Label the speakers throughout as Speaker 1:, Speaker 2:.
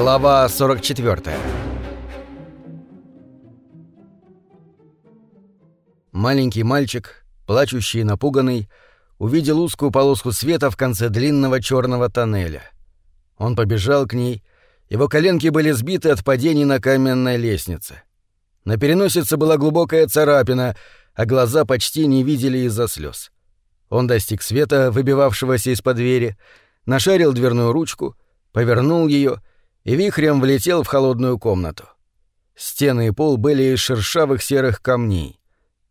Speaker 1: Глава 44 Маленький мальчик, плачущий и напуганный, увидел узкую полоску света в конце длинного черного тоннеля. Он побежал к ней, его коленки были сбиты от падений на каменной лестнице. На переносице была глубокая царапина, а глаза почти не видели из-за слез. Он достиг света, выбивавшегося из-под двери, нашарил дверную ручку, повернул ее и вихрем влетел в холодную комнату. Стены и пол были из шершавых серых камней.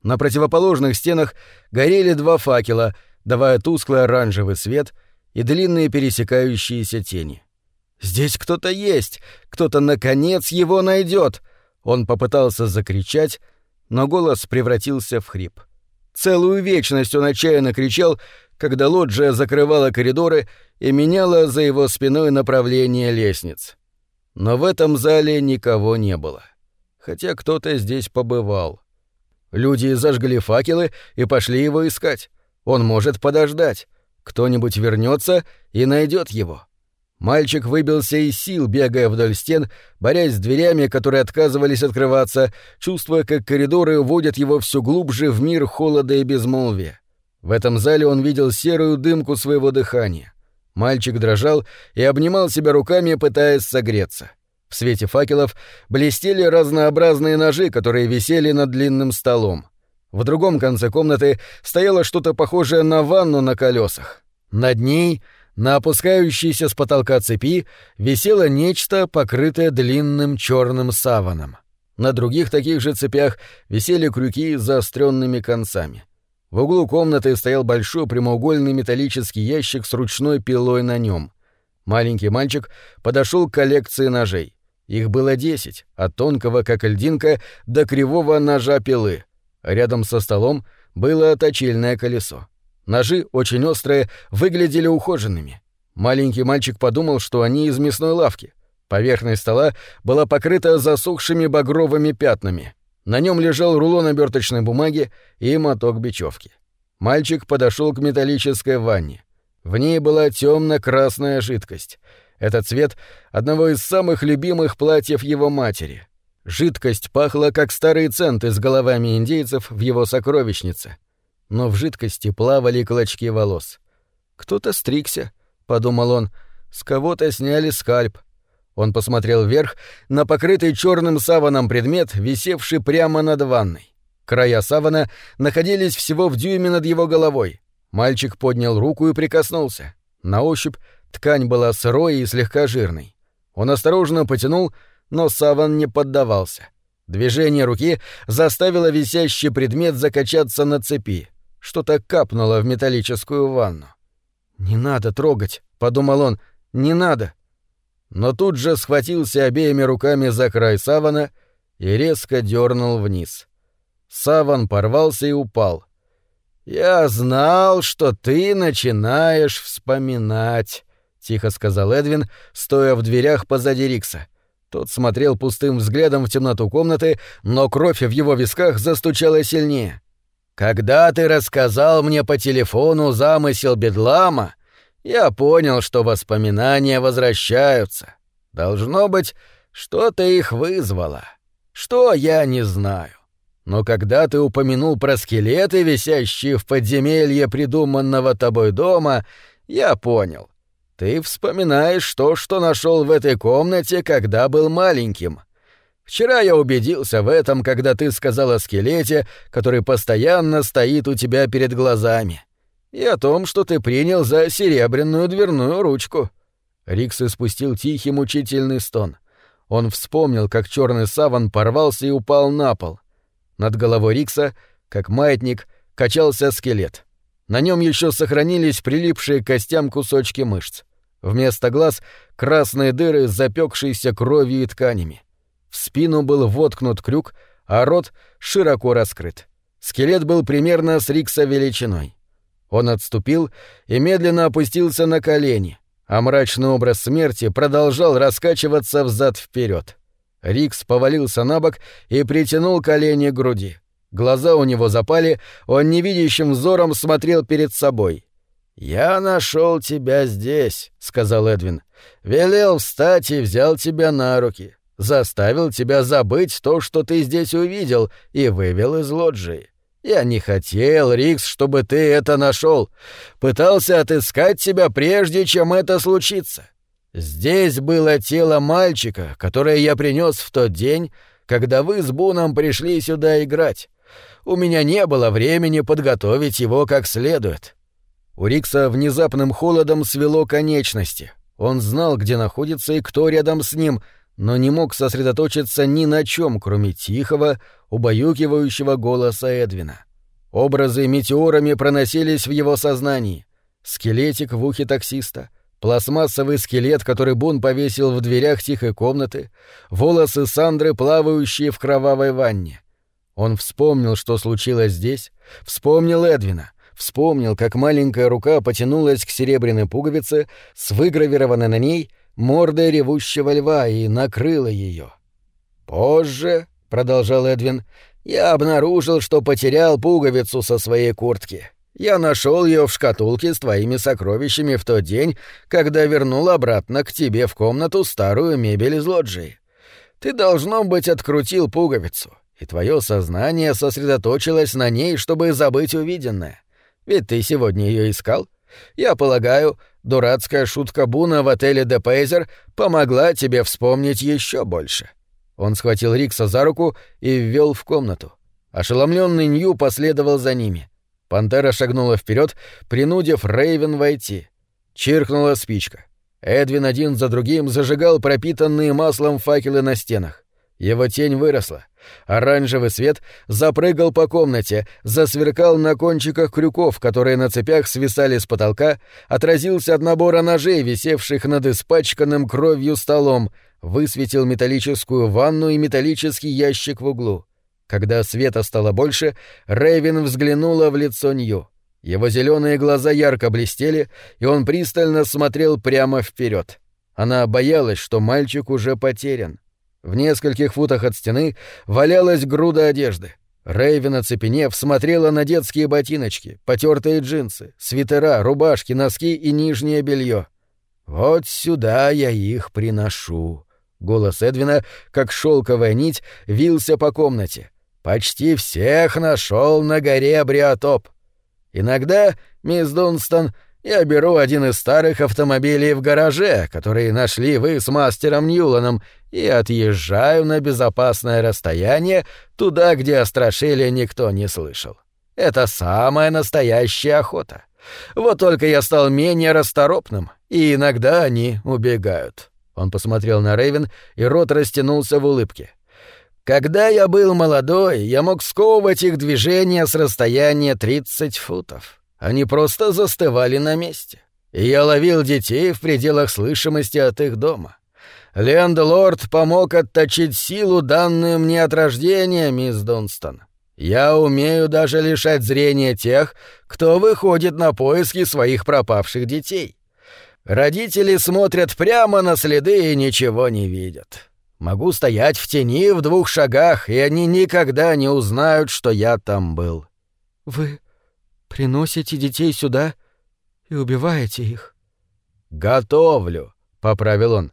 Speaker 1: На противоположных стенах горели два факела, давая тусклый оранжевый свет и длинные пересекающиеся тени. «Здесь кто-то есть! Кто-то, наконец, его найдет! Он попытался закричать, но голос превратился в хрип. Целую вечность он отчаянно кричал, когда лоджия закрывала коридоры и меняла за его спиной направление лестниц. Но в этом зале никого не было. Хотя кто-то здесь побывал. Люди зажгли факелы и пошли его искать. Он может подождать. Кто-нибудь вернется и найдет его. Мальчик выбился из сил, бегая вдоль стен, борясь с дверями, которые отказывались открываться, чувствуя, как коридоры уводят его все глубже в мир холода и безмолвия. В этом зале он видел серую дымку своего дыхания. Мальчик дрожал и обнимал себя руками, пытаясь согреться. В свете факелов блестели разнообразные ножи, которые висели над длинным столом. В другом конце комнаты стояло что-то похожее на ванну на колесах. Над ней — на опускающейся с потолка цепи висело нечто, покрытое длинным черным саваном. На других таких же цепях висели крюки с заостренными концами. В углу комнаты стоял большой прямоугольный металлический ящик с ручной пилой на нем. Маленький мальчик подошел к коллекции ножей. Их было десять, от тонкого, как льдинка, до кривого ножа пилы. Рядом со столом было точильное колесо. Ножи, очень острые, выглядели ухоженными. Маленький мальчик подумал, что они из мясной лавки. Поверхность стола была покрыта засохшими багровыми пятнами. На нем лежал рулон оберточной бумаги и моток бечевки. Мальчик подошел к металлической ванне. В ней была темно-красная жидкость. Это цвет одного из самых любимых платьев его матери. Жидкость пахла, как старый центы с головами индейцев в его сокровищнице но в жидкости плавали клочки волос. «Кто-то стригся», — подумал он, — «с кого-то сняли скальп». Он посмотрел вверх на покрытый черным саваном предмет, висевший прямо над ванной. Края савана находились всего в дюйме над его головой. Мальчик поднял руку и прикоснулся. На ощупь ткань была сырой и слегка жирной. Он осторожно потянул, но саван не поддавался. Движение руки заставило висящий предмет закачаться на цепи. Что-то капнуло в металлическую ванну. «Не надо трогать», — подумал он, — «не надо». Но тут же схватился обеими руками за край савана и резко дернул вниз. Саван порвался и упал. «Я знал, что ты начинаешь вспоминать», — тихо сказал Эдвин, стоя в дверях позади Рикса. Тот смотрел пустым взглядом в темноту комнаты, но кровь в его висках застучала сильнее. Когда ты рассказал мне по телефону замысел Бедлама, я понял, что воспоминания возвращаются. Должно быть, что-то их вызвало. Что, я не знаю. Но когда ты упомянул про скелеты, висящие в подземелье придуманного тобой дома, я понял. Ты вспоминаешь то, что нашел в этой комнате, когда был маленьким. Вчера я убедился в этом, когда ты сказал о скелете, который постоянно стоит у тебя перед глазами. И о том, что ты принял за серебряную дверную ручку». Рикс испустил тихий мучительный стон. Он вспомнил, как черный саван порвался и упал на пол. Над головой Рикса, как маятник, качался скелет. На нем еще сохранились прилипшие к костям кусочки мышц. Вместо глаз — красные дыры с кровью и тканями. В спину был воткнут крюк, а рот широко раскрыт. Скелет был примерно с Рикса величиной. Он отступил и медленно опустился на колени, а мрачный образ смерти продолжал раскачиваться взад вперед. Рикс повалился на бок и притянул колени к груди. Глаза у него запали, он невидящим взором смотрел перед собой. «Я нашел тебя здесь», — сказал Эдвин. — Велел встать и взял тебя на руки. Заставил тебя забыть то, что ты здесь увидел, и вывел из лоджии. Я не хотел, Рикс, чтобы ты это нашел. Пытался отыскать тебя прежде, чем это случится. Здесь было тело мальчика, которое я принес в тот день, когда вы с Буном пришли сюда играть. У меня не было времени подготовить его как следует. У Рикса внезапным холодом свело конечности. Он знал, где находится и кто рядом с ним, но не мог сосредоточиться ни на чем, кроме тихого, убаюкивающего голоса Эдвина. Образы метеорами проносились в его сознании. Скелетик в ухе таксиста, пластмассовый скелет, который Бун повесил в дверях тихой комнаты, волосы Сандры, плавающие в кровавой ванне. Он вспомнил, что случилось здесь, вспомнил Эдвина, вспомнил, как маленькая рука потянулась к серебряной пуговице с выгравированной на ней мордой ревущего льва и накрыла ее. «Позже», — продолжал Эдвин, — «я обнаружил, что потерял пуговицу со своей куртки. Я нашел ее в шкатулке с твоими сокровищами в тот день, когда вернул обратно к тебе в комнату старую мебель из лоджии. Ты, должно быть, открутил пуговицу, и твое сознание сосредоточилось на ней, чтобы забыть увиденное. Ведь ты сегодня ее искал. Я полагаю, дурацкая шутка Буна в отеле «Де Пейзер» помогла тебе вспомнить еще больше». Он схватил Рикса за руку и ввел в комнату. Ошеломленный Нью последовал за ними. Пантера шагнула вперед, принудив Рейвен войти. Чиркнула спичка. Эдвин один за другим зажигал пропитанные маслом факелы на стенах. Его тень выросла. Оранжевый свет запрыгал по комнате, засверкал на кончиках крюков, которые на цепях свисали с потолка, отразился от набора ножей, висевших над испачканным кровью столом, высветил металлическую ванну и металлический ящик в углу. Когда света стало больше, Рэйвен взглянула в лицо Нью. Его зеленые глаза ярко блестели, и он пристально смотрел прямо вперед. Она боялась, что мальчик уже потерян. В нескольких футах от стены валялась груда одежды. Рэйвен, оцепенев, смотрела на детские ботиночки, потертые джинсы, свитера, рубашки, носки и нижнее белье. «Вот сюда я их приношу». Голос Эдвина, как шелковая нить, вился по комнате. «Почти всех нашел на горе Бриотоп. Иногда, мисс Дунстон, я беру один из старых автомобилей в гараже, который нашли вы с мастером Ньюланом, и отъезжаю на безопасное расстояние туда, где о страшиле никто не слышал. Это самая настоящая охота. Вот только я стал менее расторопным, и иногда они убегают». Он посмотрел на Рейвен, и рот растянулся в улыбке. «Когда я был молодой, я мог сковывать их движение с расстояния 30 футов. Они просто застывали на месте. И я ловил детей в пределах слышимости от их дома. Лендлорд помог отточить силу, данную мне от рождения, мисс Дунстон. Я умею даже лишать зрения тех, кто выходит на поиски своих пропавших детей. Родители смотрят прямо на следы и ничего не видят. Могу стоять в тени в двух шагах, и они никогда не узнают, что я там был.
Speaker 2: Вы Приносите детей сюда и убиваете их.
Speaker 1: Готовлю, поправил он.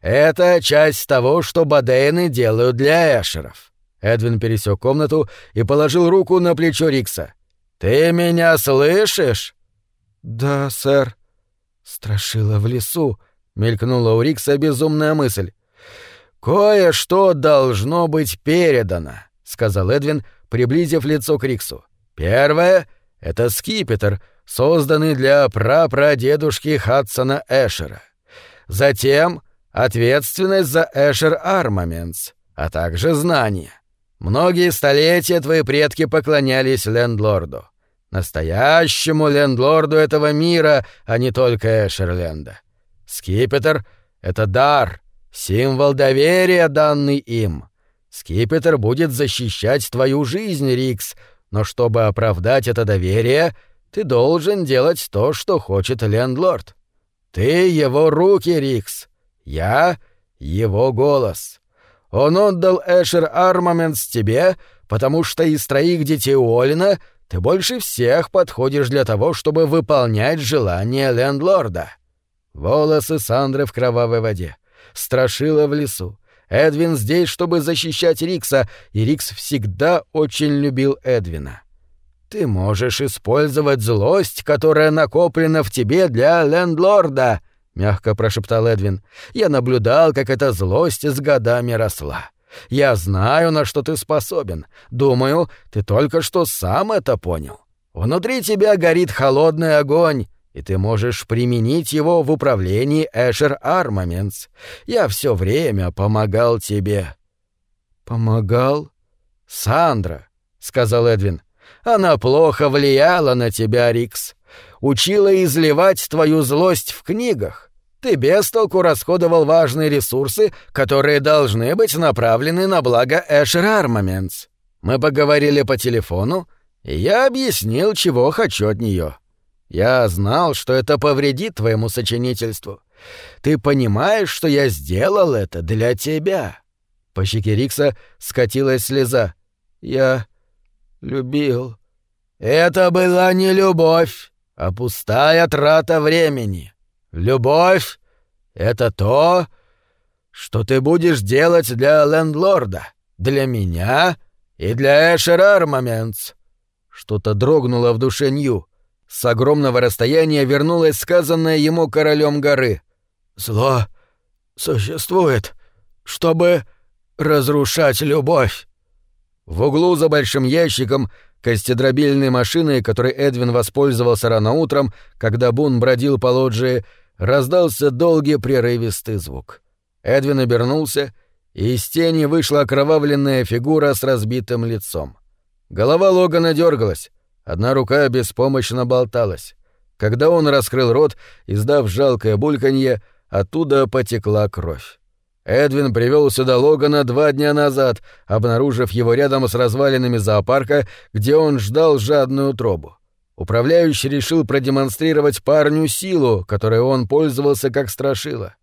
Speaker 1: Это часть того, что Бадейны делают для эшеров. Эдвин пересек комнату и положил руку на плечо Рикса. Ты меня слышишь?
Speaker 2: Да, сэр.
Speaker 1: Страшила в лесу, мелькнула у Рикса безумная мысль. Кое-что должно быть передано, сказал Эдвин, приблизив лицо к Риксу. Первое это скипетр, созданный для прапрадедушки Хадсона Эшера. Затем ответственность за Эшер Армаментс, а также знания. Многие столетия твои предки поклонялись лендлорду. Настоящему лендлорду этого мира, а не только Эшерленда. Скипетр — это дар, символ доверия, данный им. Скипетр будет защищать твою жизнь, Рикс, но чтобы оправдать это доверие, ты должен делать то, что хочет лендлорд. Ты его руки, Рикс. Я — его голос. Он отдал Эшер Армаментс тебе, потому что из троих детей Уоллина ты больше всех подходишь для того, чтобы выполнять желания лендлорда. Волосы Сандры в кровавой воде. Страшила в лесу. Эдвин здесь, чтобы защищать Рикса, и Рикс всегда очень любил Эдвина. Ты можешь использовать злость, которая накоплена в тебе для лендлорда, мягко прошептал Эдвин. Я наблюдал, как эта злость с годами росла. Я знаю, на что ты способен. Думаю, ты только что сам это понял. Внутри тебя горит холодный огонь, и ты можешь применить его в управлении Эшер Армаментс. Я все время помогал тебе».
Speaker 2: «Помогал?»
Speaker 1: «Сандра», — сказал Эдвин. «Она плохо влияла на тебя, Рикс. Учила изливать твою злость в книгах. Ты без толку расходовал важные ресурсы, которые должны быть направлены на благо Эшер Армаментс. Мы поговорили по телефону, и я объяснил, чего хочу от нее. Я знал, что это повредит твоему сочинительству. Ты понимаешь, что я сделал это для тебя?» По щеке Рикса скатилась слеза. «Я любил». «Это была не любовь, а пустая трата времени. Любовь — это то, что ты будешь делать для лендлорда, для меня и для Эшер Армаментс». Что-то дрогнуло в душе Нью. С огромного расстояния вернулось сказанное ему королем горы. «Зло существует, чтобы разрушать любовь». В углу за большим ящиком костедробильной машины, которой Эдвин воспользовался рано утром, когда Бун бродил по лоджии, раздался долгий прерывистый звук. Эдвин обернулся, и из тени вышла окровавленная фигура с разбитым лицом. Голова Логана дергалась, Одна рука беспомощно болталась. Когда он раскрыл рот, издав жалкое бульканье, оттуда потекла кровь. Эдвин привел сюда Логана два дня назад, обнаружив его рядом с развалинами зоопарка, где он ждал жадную тробу. Управляющий решил продемонстрировать парню силу, которой он пользовался как страшило.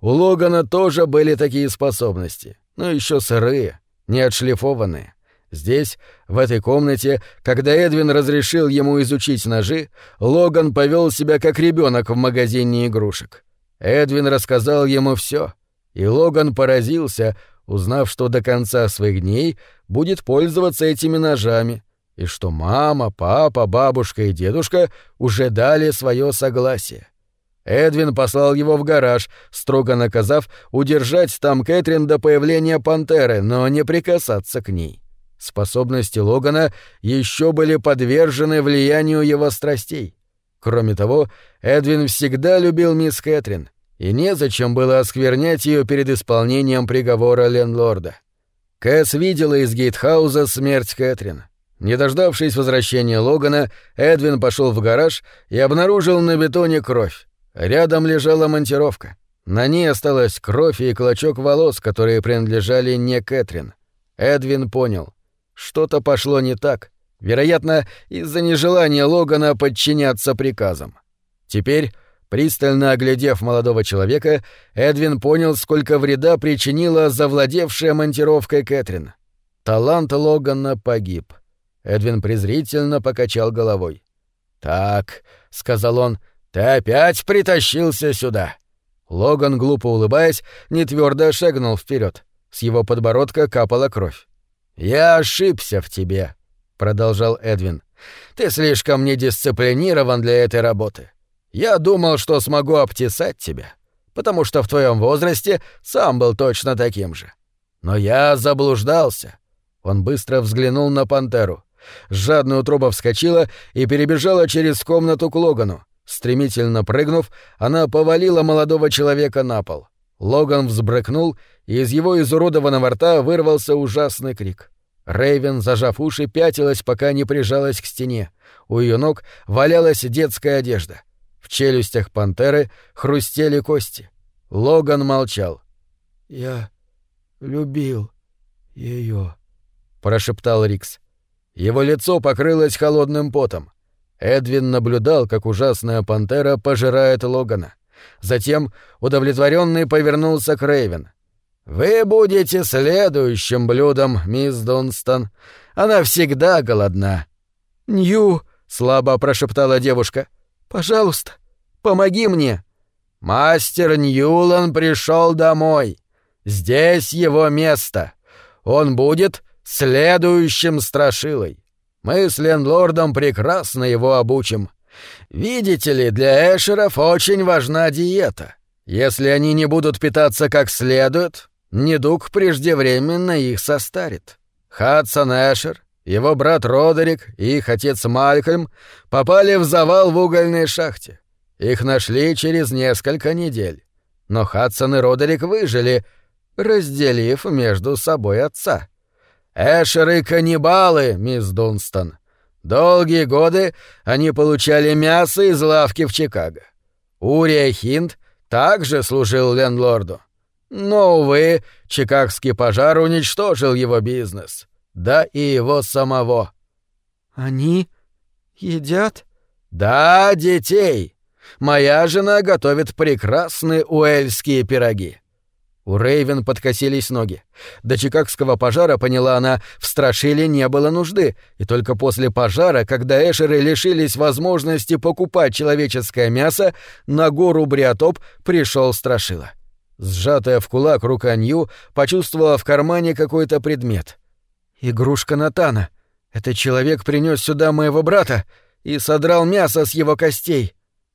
Speaker 1: У Логана тоже были такие способности, но еще сырые, не отшлифованные. Здесь, в этой комнате, когда Эдвин разрешил ему изучить ножи, Логан повел себя как ребенок в магазине игрушек. Эдвин рассказал ему все, и Логан поразился, узнав, что до конца своих дней будет пользоваться этими ножами, и что мама, папа, бабушка и дедушка уже дали свое согласие. Эдвин послал его в гараж, строго наказав удержать там Кэтрин до появления пантеры, но не прикасаться к ней. Способности Логана еще были подвержены влиянию его страстей. Кроме того, Эдвин всегда любил мисс Кэтрин, и незачем было осквернять ее перед исполнением приговора ленлорда. Кэс видела из гейтхауза смерть Кэтрин. Не дождавшись возвращения Логана, Эдвин пошел в гараж и обнаружил на бетоне кровь. Рядом лежала монтировка. На ней осталась кровь и клочок волос, которые принадлежали не Кэтрин. Эдвин понял. Что-то пошло не так. Вероятно, из-за нежелания Логана подчиняться приказам. Теперь, пристально оглядев молодого человека, Эдвин понял, сколько вреда причинила завладевшая монтировкой Кэтрин. Талант Логана погиб. Эдвин презрительно покачал головой. «Так», — сказал он, — «ты опять притащился сюда». Логан, глупо улыбаясь, нетвёрдо шагнул вперед. С его подбородка капала кровь. «Я ошибся в тебе», — продолжал Эдвин. «Ты слишком недисциплинирован для этой работы. Я думал, что смогу обтесать тебя, потому что в твоем возрасте сам был точно таким же. Но я заблуждался». Он быстро взглянул на пантеру. Жадная утроба вскочила и перебежала через комнату к Логану. Стремительно прыгнув, она повалила молодого человека на пол. Логан взбрыкнул, и из его изуродованного рта вырвался ужасный крик. Рейвен, зажав уши, пятилась, пока не прижалась к стене. У ее ног валялась детская одежда. В челюстях пантеры хрустели кости. Логан молчал. «Я любил ее, прошептал Рикс. Его лицо покрылось холодным потом. Эдвин наблюдал, как ужасная пантера пожирает Логана. Затем, удовлетворенный, повернулся к Рейвен. «Вы будете следующим блюдом, мисс Дунстон. Она всегда голодна».
Speaker 2: «Нью», — слабо прошептала девушка, — «пожалуйста, помоги мне».
Speaker 1: Мастер Ньюлан пришел домой. Здесь его место. Он будет следующим страшилой. Мы с лендлордом прекрасно его обучим. Видите ли, для эшеров очень важна диета. Если они не будут питаться как следует, недуг преждевременно их состарит. Хадсон Эшер, его брат Родерик и их отец Малькольм попали в завал в угольной шахте. Их нашли через несколько недель. Но Хадсон и Родерик выжили, разделив между собой отца. Эшеры — каннибалы, мисс Дунстон. Долгие годы они получали мясо из лавки в Чикаго. Урия Хинд также служил лендлорду. Но, увы, чикагский пожар уничтожил его бизнес. Да и его самого.
Speaker 2: «Они едят?»
Speaker 1: «Да, детей. Моя жена готовит прекрасные уэльские пироги. У Рейвен подкосились ноги. До чикагского пожара, поняла она, в Страшиле не было нужды, и только после пожара, когда эшеры лишились возможности покупать человеческое мясо, на гору Бриотоп пришел Страшила. Сжатая в кулак рука Нью почувствовала в кармане какой-то предмет. «Игрушка Натана. Этот человек принес сюда моего брата и содрал мясо с его костей».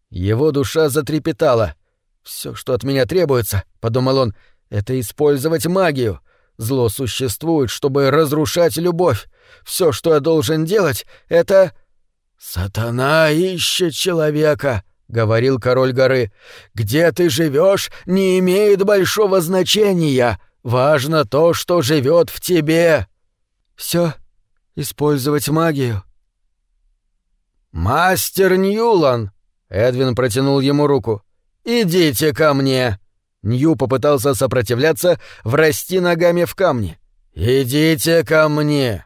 Speaker 1: Его душа затрепетала. Все, что от меня требуется», — подумал он, — это использовать магию. Зло существует, чтобы разрушать любовь. Все, что я должен делать, это... «Сатана ищет человека», — говорил король горы. «Где ты живешь, не имеет большого значения. Важно то, что живет в тебе». Все, использовать магию. «Мастер Ньюлан!» — Эдвин протянул ему руку. «Идите ко мне!» Нью попытался сопротивляться, врасти ногами в камни. «Идите ко мне!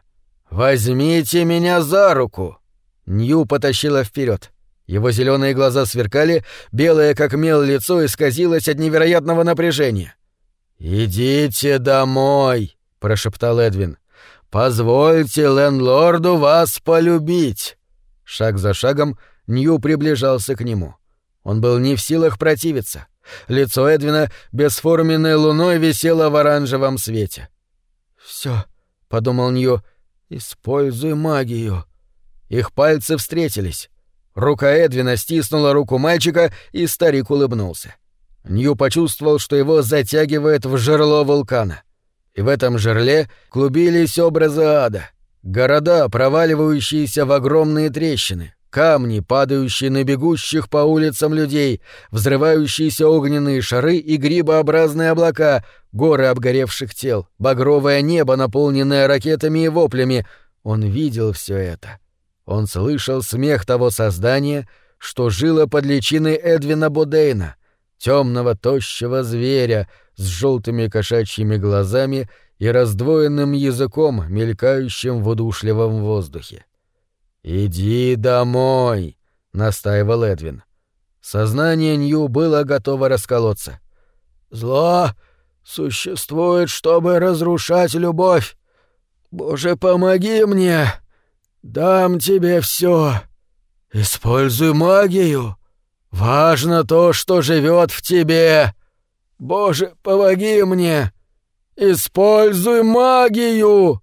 Speaker 1: Возьмите меня за руку!» Нью потащила вперед. Его зеленые глаза сверкали, белое как мел лицо исказилось от невероятного напряжения. «Идите домой!» — прошептал Эдвин. «Позвольте лендлорду вас полюбить!» Шаг за шагом Нью приближался к нему. Он был не в силах противиться. Лицо Эдвина бесформенной луной висело в оранжевом свете. «Всё», — подумал Нью, — «используй магию». Их пальцы встретились. Рука Эдвина стиснула руку мальчика, и старик улыбнулся. Нью почувствовал, что его затягивает в жерло вулкана. И в этом жерле клубились образы ада. Города, проваливающиеся в огромные трещины, камни, падающие на бегущих по улицам людей, взрывающиеся огненные шары и грибообразные облака, горы обгоревших тел, багровое небо, наполненное ракетами и воплями. Он видел все это. Он слышал смех того создания, что жило под личиной Эдвина Бодейна, темного тощего зверя с желтыми кошачьими глазами и раздвоенным языком, мелькающим в удушливом воздухе. «Иди домой», — настаивал Эдвин. Сознание Нью было готово расколоться. «Зло существует, чтобы разрушать любовь. Боже, помоги мне! Дам тебе все. Используй магию. Важно то, что живет в тебе. Боже, помоги мне! Используй магию!»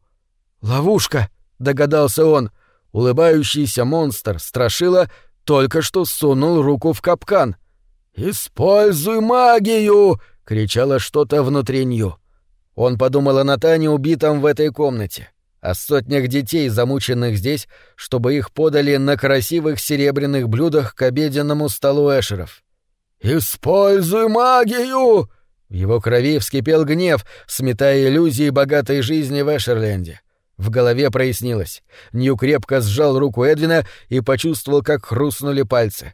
Speaker 1: «Ловушка», — догадался он, — Улыбающийся монстр, страшила, только что сунул руку в капкан. «Используй магию!» — кричало что-то внутри нее. Он подумал о Натане, убитом в этой комнате, о сотнях детей, замученных здесь, чтобы их подали на красивых серебряных блюдах к обеденному столу Эшеров. «Используй магию!» В его крови вскипел гнев, сметая иллюзии богатой жизни в Эшерленде. В голове прояснилось. Нью крепко сжал руку Эдвина и почувствовал, как хрустнули пальцы.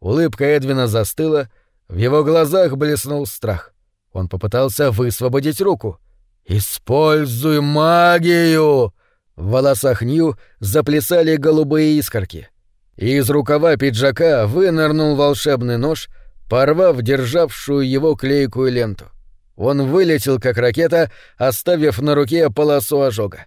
Speaker 1: Улыбка Эдвина застыла, в его глазах блеснул страх. Он попытался высвободить руку. «Используй магию!» В волосах Нью заплясали голубые искорки. Из рукава пиджака вынырнул волшебный нож, порвав державшую его клейкую ленту. Он вылетел, как ракета, оставив на руке полосу ожога.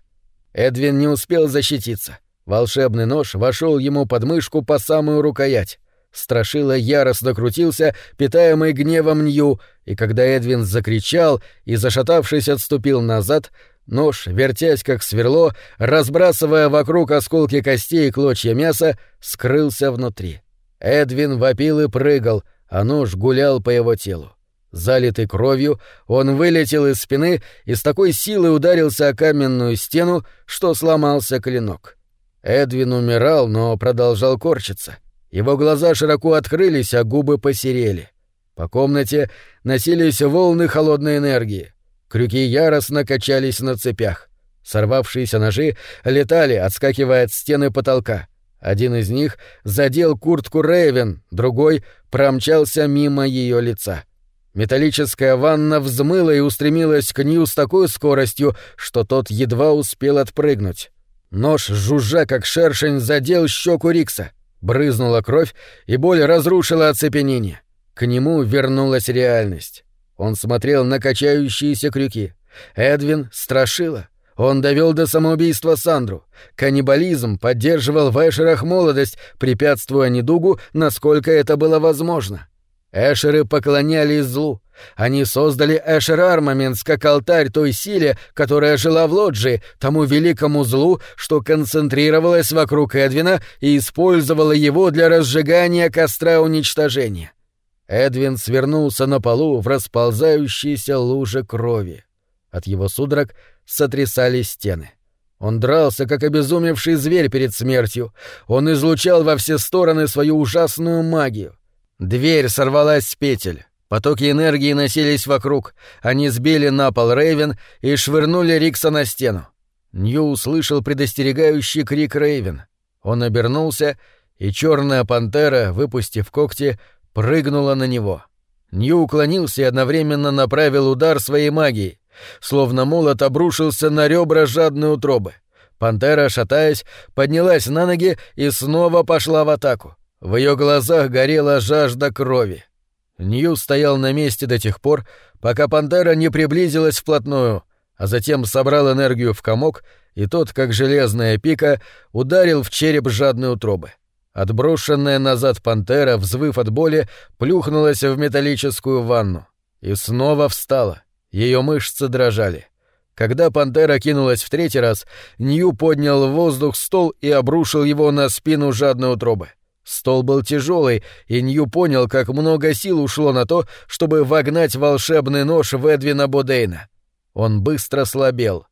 Speaker 1: Эдвин не успел защититься. Волшебный нож вошел ему под мышку по самую рукоять. Страшила яростно крутился, питаемый гневом Нью, и когда Эдвин закричал и, зашатавшись, отступил назад, нож, вертясь как сверло, разбрасывая вокруг осколки костей и клочья мяса, скрылся внутри. Эдвин вопил и прыгал, а нож гулял по его телу. Залитый кровью, он вылетел из спины и с такой силой ударился о каменную стену, что сломался клинок. Эдвин умирал, но продолжал корчиться — его глаза широко открылись, а губы посерели. По комнате носились волны холодной энергии. Крюки яростно качались на цепях. Сорвавшиеся ножи летали, отскакивая от стены потолка. Один из них задел куртку Рэйвен, другой промчался мимо ее лица. Металлическая ванна взмыла и устремилась к Нью с такой скоростью, что тот едва успел отпрыгнуть. Нож, жужжа как шершень, задел щеку Рикса. Брызнула кровь, и боль разрушила оцепенение. К нему вернулась реальность. Он смотрел на качающиеся крюки. Эдвин страшила. Он довел до самоубийства Сандру. Каннибализм поддерживал в Эшерах молодость, препятствуя недугу, насколько это было возможно. Эшеры поклонялись злу. Они создали Эшер Армаментс как алтарь той силе, которая жила в Лоджии, тому великому злу, что концентрировалось вокруг Эдвина и использовала его для разжигания костра уничтожения. Эдвин свернулся на полу в расползающейся луже крови. От его судорог сотрясались стены. Он дрался, как обезумевший зверь перед смертью. Он излучал во все стороны свою ужасную магию. Дверь сорвалась с петель. Потоки энергии носились вокруг. Они сбили на пол Рейвен и швырнули Рикса на стену. Нью услышал предостерегающий крик Рейвен. Он обернулся, и черная пантера, выпустив когти, прыгнула на него. Нью уклонился и одновременно направил удар своей магией. Словно молот обрушился на ребра жадной утробы. Пантера, шатаясь, поднялась на ноги и снова пошла в атаку. В ее глазах горела жажда крови. Нью стоял на месте до тех пор, пока пантера не приблизилась вплотную, а затем собрал энергию в комок, и тот, как железная пика, ударил в череп жадной утробы. Отброшенная назад пантера, взвыв от боли, плюхнулась в металлическую ванну. И снова встала. Ее мышцы дрожали. Когда пантера кинулась в третий раз, Нью поднял в воздух стол и обрушил его на спину жадной утробы. Стол был тяжелый, и Нью понял, как много сил ушло на то, чтобы вогнать волшебный нож в Эдвина Бодейна. Он быстро слабел.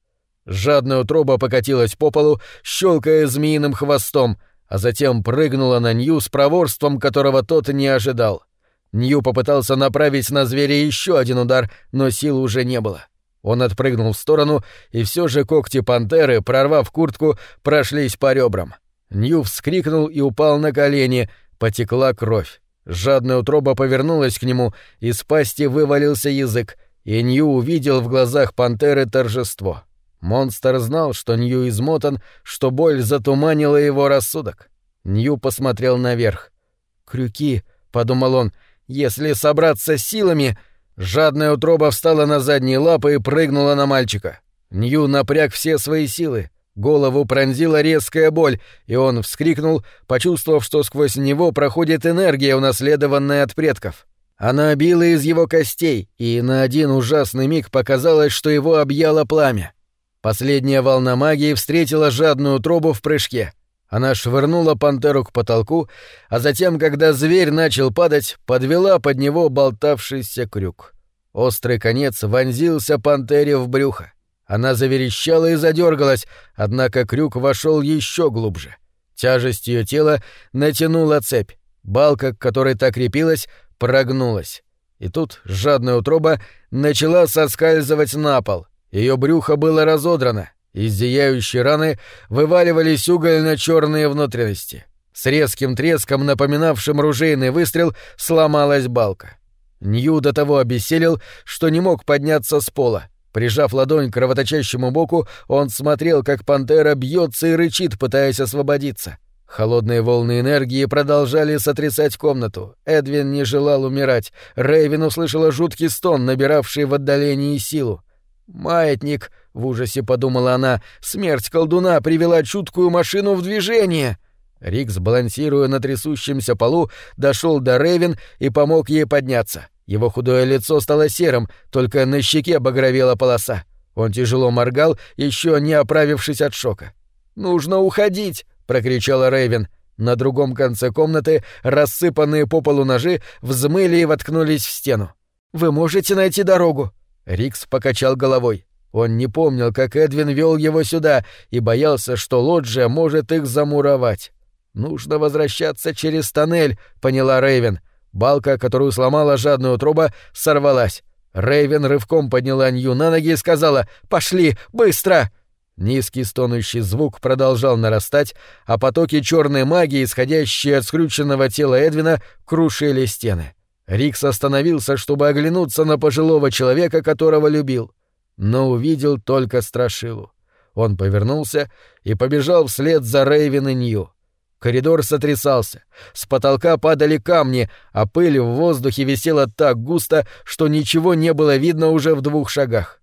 Speaker 1: Жадная утроба покатилась по полу, щелкая змеиным хвостом, а затем прыгнула на Нью с проворством, которого тот не ожидал. Нью попытался направить на зверя еще один удар, но сил уже не было. Он отпрыгнул в сторону, и все же когти пантеры, прорвав куртку, прошлись по ребрам. Нью вскрикнул и упал на колени, потекла кровь. Жадная утроба повернулась к нему, из пасти вывалился язык, и Нью увидел в глазах пантеры торжество. Монстр знал, что Нью измотан, что боль затуманила его рассудок. Нью посмотрел наверх. «Крюки», — подумал он, — «если собраться силами...» Жадная утроба встала на задние лапы и прыгнула на мальчика. Нью напряг все свои силы. Голову пронзила резкая боль, и он вскрикнул, почувствовав, что сквозь него проходит энергия, унаследованная от предков. Она била из его костей, и на один ужасный миг показалось, что его объяло пламя. Последняя волна магии встретила жадную тробу в прыжке. Она швырнула пантеру к потолку, а затем, когда зверь начал падать, подвела под него болтавшийся крюк. Острый конец вонзился пантере в брюхо. Она заверещала и задергалась, однако крюк вошел еще глубже. Тяжесть ее тела натянула цепь. Балка, к которой так крепилась, прогнулась. И тут жадная утроба начала соскальзывать на пол. Ее брюхо было разодрано. Из зияющей раны вываливались угольно-черные внутренности. С резким треском, напоминавшим ружейный выстрел, сломалась балка. Нью до того обессилел, что не мог подняться с пола. Прижав ладонь к кровоточащему боку, он смотрел, как пантера бьется и рычит, пытаясь освободиться. Холодные волны энергии продолжали сотрясать комнату. Эдвин не желал умирать. Рэйвен услышала жуткий стон, набиравший в отдалении силу. «Маятник!» — в ужасе подумала она. «Смерть колдуна привела чуткую машину в движение!» Рикс, балансируя на трясущемся полу, дошел до Рейвен и помог ей подняться. Его худое лицо стало серым, только на щеке багровела полоса. Он тяжело моргал, еще не оправившись от шока. «Нужно уходить!» — прокричала Рейвен. На другом конце комнаты рассыпанные по полу ножи взмыли и воткнулись в стену. «Вы можете найти дорогу?» Рикс покачал головой. Он не помнил, как Эдвин вел его сюда, и боялся, что лоджия может их замуровать. «Нужно возвращаться через тоннель», — поняла Рейвен. Балка, которую сломала жадную труба, сорвалась. Рейвен рывком подняла Нью на ноги и сказала «Пошли, быстро!» Низкий стонущий звук продолжал нарастать, а потоки черной магии, исходящие от скрюченного тела Эдвина, крушили стены. Рикс остановился, чтобы оглянуться на пожилого человека, которого любил, но увидел только страшилу. Он повернулся и побежал вслед за Рейвен и Нью. Коридор сотрясался, с потолка падали камни, а пыль в воздухе висела так густо, что ничего не было видно уже в двух шагах.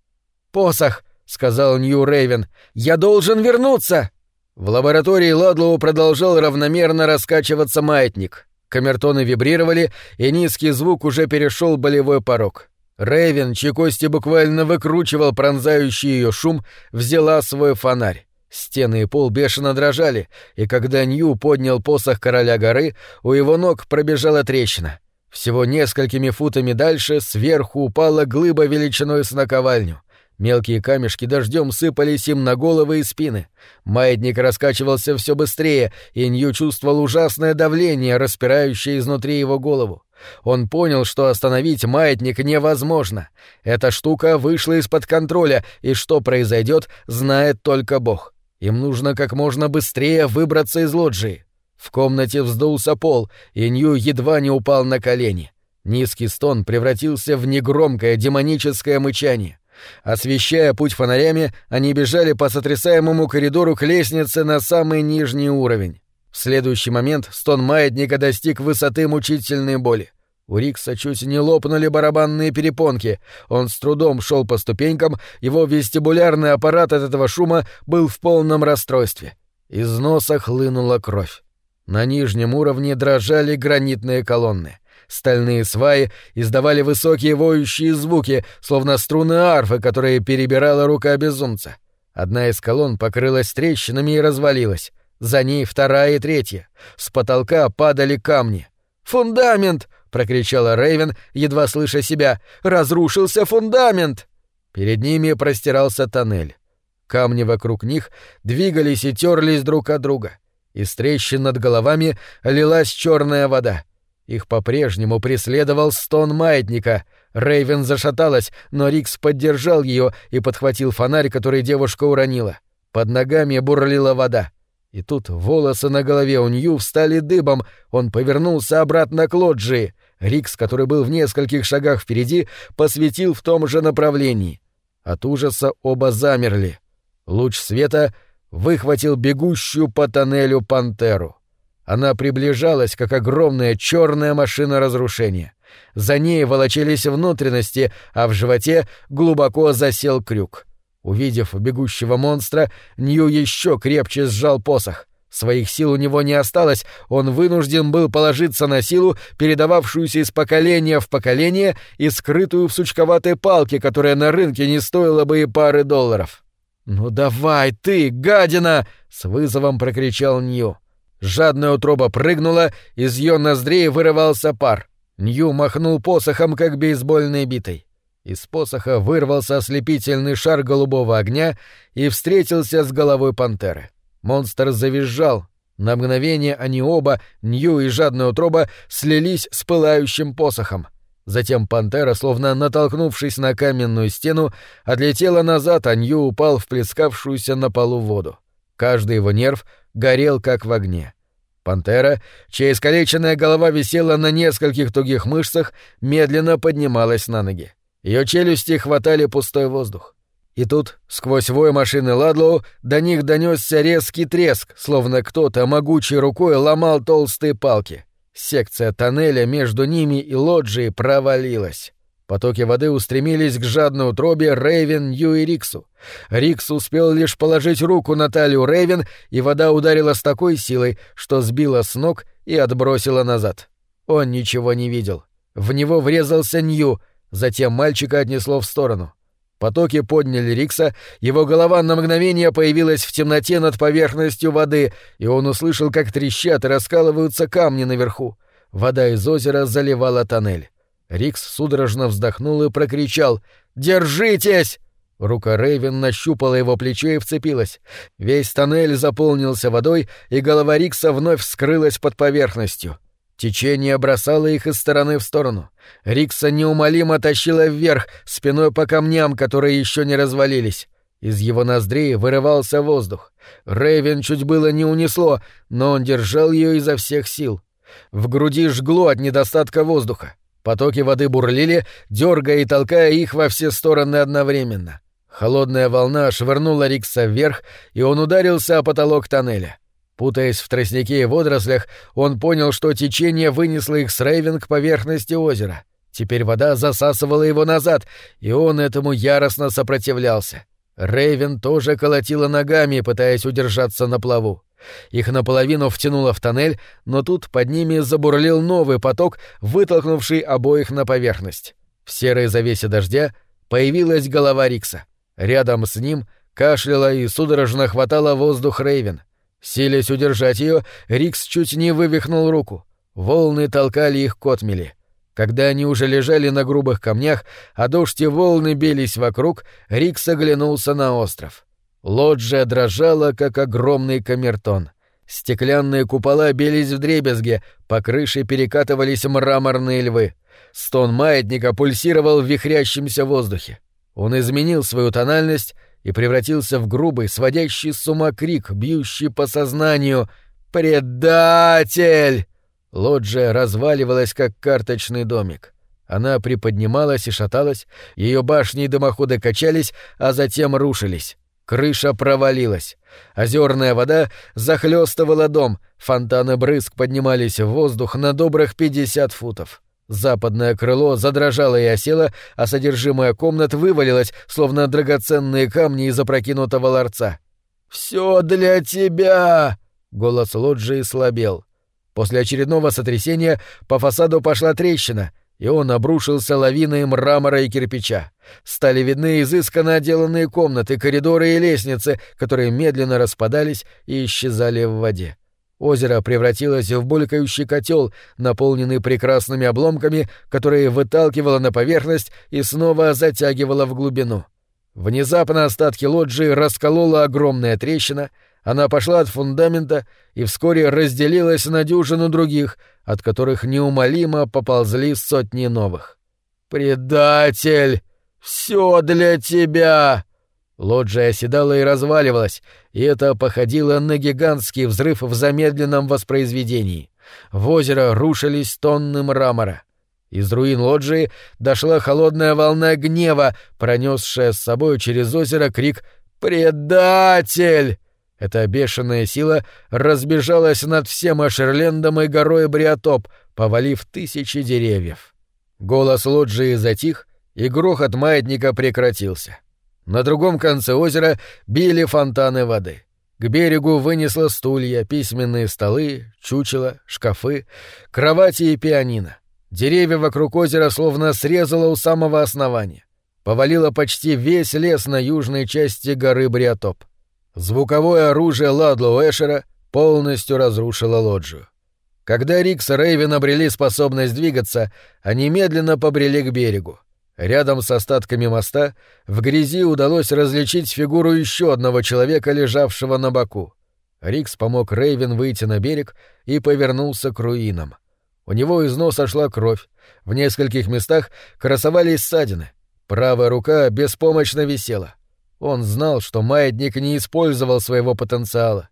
Speaker 1: «Посох!» — сказал Нью Рейвен. «Я должен вернуться!» В лаборатории Ладлоу продолжал равномерно раскачиваться маятник. Камертоны вибрировали, и низкий звук уже перешел болевой порог. Рейвен, чьи кости буквально выкручивал пронзающий ее шум, взяла свой фонарь. Стены и пол бешено дрожали, и когда Нью поднял посох короля горы, у его ног пробежала трещина. Всего несколькими футами дальше сверху упала глыба величиной с наковальню. Мелкие камешки дождем сыпались им на головы и спины. Маятник раскачивался все быстрее, и Нью чувствовал ужасное давление, распирающее изнутри его голову. Он понял, что остановить маятник невозможно. Эта штука вышла из-под контроля, и что произойдет, знает только Бог. Им нужно как можно быстрее выбраться из лоджии. В комнате вздулся пол, и Нью едва не упал на колени. Низкий стон превратился в негромкое демоническое мычание. Освещая путь фонарями, они бежали по сотрясаемому коридору к лестнице на самый нижний уровень. В следующий момент стон маятника достиг высоты мучительной боли. У Рикса чуть не лопнули барабанные перепонки. Он с трудом шел по ступенькам, его вестибулярный аппарат от этого шума был в полном расстройстве. Из носа хлынула кровь. На нижнем уровне дрожали гранитные колонны. Стальные сваи издавали высокие воющие звуки, словно струны арфы, которые перебирала рука безумца. Одна из колонн покрылась трещинами и развалилась. За ней вторая и третья. С потолка падали камни. «Фундамент!» Прокричала Рейвен, едва слыша себя. Разрушился фундамент. Перед ними простирался тоннель. Камни вокруг них двигались и терлись друг от друга. Из трещин над головами лилась черная вода. Их по-прежнему преследовал стон маятника. Рейвен зашаталась, но Рикс поддержал ее и подхватил фонарь, который девушка уронила. Под ногами бурлила вода. И тут волосы на голове у Нью встали дыбом, он повернулся обратно к лоджии. Рикс, который был в нескольких шагах впереди, посветил в том же направлении. От ужаса оба замерли. Луч света выхватил бегущую по тоннелю пантеру. Она приближалась, как огромная черная машина разрушения. За ней волочились внутренности, а в животе глубоко засел крюк. Увидев бегущего монстра, Нью еще крепче сжал посох. Своих сил у него не осталось, он вынужден был положиться на силу, передававшуюся из поколения в поколение и скрытую в сучковатой палке, которая на рынке не стоила бы и пары долларов. «Ну давай ты, гадина!» — с вызовом прокричал Нью. Жадная утроба прыгнула, из ее ноздрей вырывался пар. Нью махнул посохом, как бейсбольной битой. Из посоха вырвался ослепительный шар голубого огня и встретился с головой пантеры. Монстр завизжал. На мгновение они оба, Нью и жадная утроба, слились с пылающим посохом. Затем пантера, словно натолкнувшись на каменную стену, отлетела назад, а Нью упал в плескавшуюся на полу воду. Каждый его нерв горел, как в огне. Пантера, чья искалеченная голова висела на нескольких тугих мышцах, медленно поднималась на ноги. Ее челюсти хватали пустой воздух. И тут, сквозь вой машины Ладлоу, до них донесся резкий треск, словно кто-то могучей рукой ломал толстые палки. Секция тоннеля между ними и лоджией провалилась. Потоки воды устремились к жадной утробе Рейвен, Ю и Риксу. Рикс успел лишь положить руку на талию Рейвен, и вода ударила с такой силой, что сбила с ног и отбросила назад. Он ничего не видел. В него врезался Нью, затем мальчика отнесло в сторону. Потоки подняли Рикса, его голова на мгновение появилась в темноте над поверхностью воды, и он услышал, как трещат и раскалываются камни наверху. Вода из озера заливала тоннель. Рикс судорожно вздохнул и прокричал «Держитесь!» Рука Рейвен нащупала его плечо и вцепилась. Весь тоннель заполнился водой, и голова Рикса вновь скрылась под поверхностью. Течение бросало их из стороны в сторону. Рикса неумолимо тащило вверх, спиной по камням, которые еще не развалились. Из его ноздрей вырывался воздух. Рейвен чуть было не унесло, но он держал ее изо всех сил. В груди жгло от недостатка воздуха. Потоки воды бурлили, дергая и толкая их во все стороны одновременно. Холодная волна швырнула Рикса вверх, и он ударился о потолок тоннеля. Путаясь в тростнике и водорослях, он понял, что течение вынесло их с Рейвен к поверхности озера. Теперь вода засасывала его назад, и он этому яростно сопротивлялся. Рейвен тоже колотила ногами, пытаясь удержаться на плаву. Их наполовину втянуло в тоннель, но тут под ними забурлил новый поток, вытолкнувший обоих на поверхность. В серой завесе дождя появилась голова Рикса. Рядом с ним кашляла и судорожно хватала воздух Рейвен. Силясь удержать ее, Рикс чуть не вывихнул руку. Волны толкали их к отмели. Когда они уже лежали на грубых камнях, а дождь и волны бились вокруг, Рикс оглянулся на остров. Лоджия дрожала, как огромный камертон. Стеклянные купола бились в дребезге, по крыше перекатывались мраморные львы. Стон маятника пульсировал в вихрящемся воздухе. Он изменил свою тональность и превратился в грубый, сводящий с ума крик, бьющий по сознанию «Предатель!». Лоджия разваливалась, как карточный домик. Она приподнималась и шаталась, ее башни и дымоходы качались, а затем рушились. Крыша провалилась. Озерная вода захлестывала дом, фонтаны брызг поднимались в воздух на добрых пятьдесят футов. Западное крыло задрожало и осело, а содержимое комнат вывалилось, словно драгоценные камни из опрокинутого ларца. «Все для тебя!» — голос лоджии слабел. После очередного сотрясения по фасаду пошла трещина — и он обрушился лавиной мрамора и кирпича. Стали видны изысканно отделанные комнаты, коридоры и лестницы, которые медленно распадались и исчезали в воде. Озеро превратилось в булькающий котел, наполненный прекрасными обломками, которые выталкивало на поверхность и снова затягивало в глубину. Внезапно остатки лоджии расколола огромная трещина, она пошла от фундамента и вскоре разделилась на дюжину других, от которых неумолимо поползли сотни новых. «Предатель! Все для тебя!» Лоджия оседала и разваливалась, и это походило на гигантский взрыв в замедленном воспроизведении. В озеро рушились тонны мрамора. Из руин лоджии дошла холодная волна гнева, пронесшая с собой через озеро крик «Предатель!». Эта бешеная сила разбежалась над всем Ашерлендом и горой Бриотоп, повалив тысячи деревьев. Голос лоджии затих, и грохот маятника прекратился. На другом конце озера били фонтаны воды. К берегу вынесло стулья, письменные столы, чучела, шкафы, кровати и пианино. Деревья вокруг озера словно срезало у самого основания. Повалило почти весь лес на южной части горы Бриотоп. Звуковое оружие Ладлоу Эшера полностью разрушило лоджию. Когда Рикс и Рейвен обрели способность двигаться, они медленно побрели к берегу. Рядом с остатками моста в грязи удалось различить фигуру еще одного человека, лежавшего на боку. Рикс помог Рейвен выйти на берег и повернулся к руинам. У него из носа шла кровь, в нескольких местах красовались ссадины. Правая рука беспомощно висела. Он знал, что маятник не использовал своего потенциала.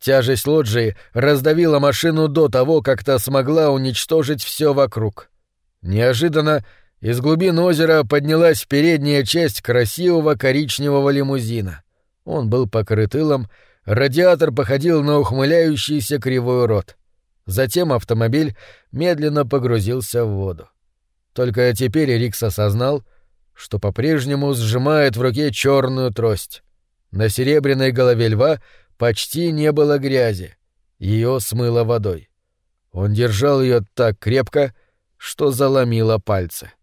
Speaker 1: Тяжесть лоджии раздавила машину до того, как та смогла уничтожить все вокруг. Неожиданно из глубин озера поднялась передняя часть красивого коричневого лимузина. Он был покрыт илом, радиатор походил на ухмыляющийся кривой рот. Затем автомобиль медленно погрузился в воду. Только теперь Рикс осознал, что по-прежнему сжимает в руке черную трость. На серебряной голове льва почти не было грязи. Ее смыло водой. Он держал ее так крепко, что заломило пальцы. —